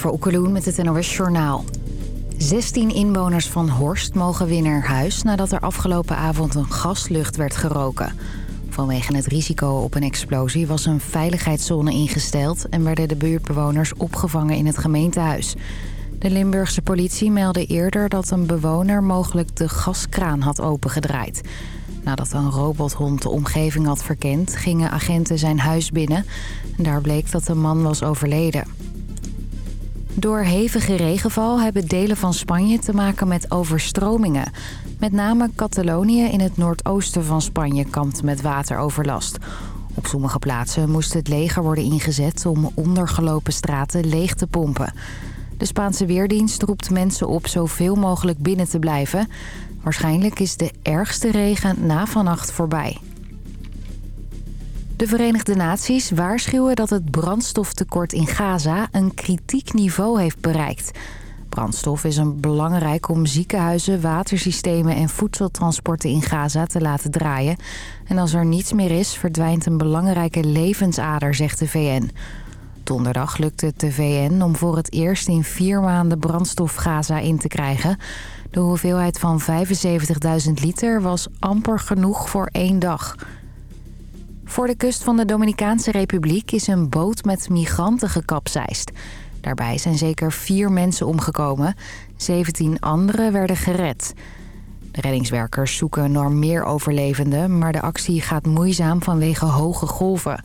Jennifer Okkeloen met het NOS Journaal. 16 inwoners van Horst mogen weer naar huis... nadat er afgelopen avond een gaslucht werd geroken. Vanwege het risico op een explosie was een veiligheidszone ingesteld... en werden de buurtbewoners opgevangen in het gemeentehuis. De Limburgse politie meldde eerder dat een bewoner mogelijk de gaskraan had opengedraaid. Nadat een robothond de omgeving had verkend, gingen agenten zijn huis binnen. En daar bleek dat de man was overleden. Door hevige regenval hebben delen van Spanje te maken met overstromingen. Met name Catalonië in het noordoosten van Spanje kampt met wateroverlast. Op sommige plaatsen moest het leger worden ingezet om ondergelopen straten leeg te pompen. De Spaanse Weerdienst roept mensen op zoveel mogelijk binnen te blijven. Waarschijnlijk is de ergste regen na vannacht voorbij. De Verenigde Naties waarschuwen dat het brandstoftekort in Gaza een kritiek niveau heeft bereikt. Brandstof is een belangrijk om ziekenhuizen, watersystemen en voedseltransporten in Gaza te laten draaien. En als er niets meer is, verdwijnt een belangrijke levensader, zegt de VN. Donderdag lukte het de VN om voor het eerst in vier maanden brandstof Gaza in te krijgen. De hoeveelheid van 75.000 liter was amper genoeg voor één dag. Voor de kust van de Dominicaanse Republiek is een boot met migranten gekapseist. Daarbij zijn zeker vier mensen omgekomen. 17 anderen werden gered. De reddingswerkers zoeken nog meer overlevenden... maar de actie gaat moeizaam vanwege hoge golven.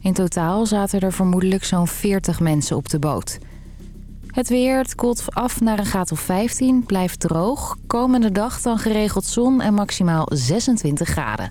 In totaal zaten er vermoedelijk zo'n 40 mensen op de boot. Het weer, het koelt af naar een graad of 15, blijft droog. Komende dag dan geregeld zon en maximaal 26 graden.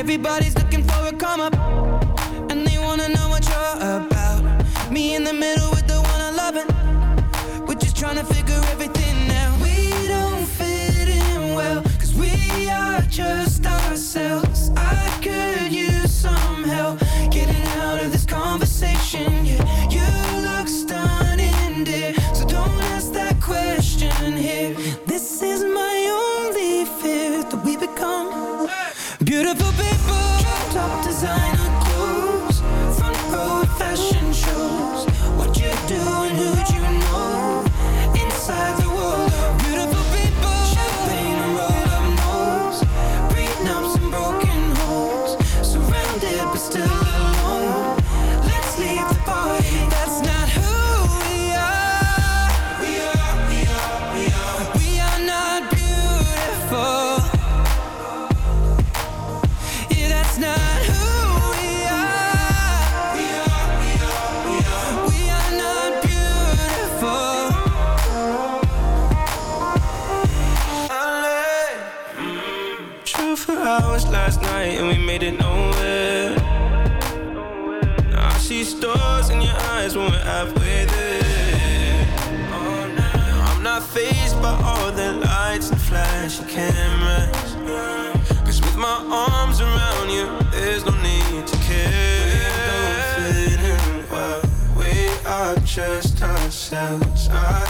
Everybody's looking for a come up, and they wanna know what you're about. Me in the middle with the one I love, and we're just trying to figure everything out. We don't fit in well, cause we are just ourselves. I could use some help getting out of this conversation.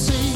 see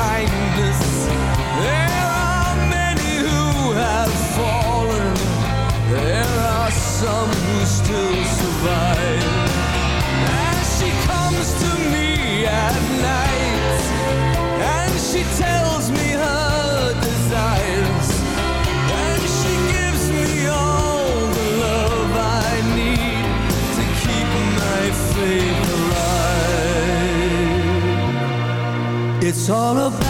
kindness. There are many who have fallen. There are some who still survive. It's all about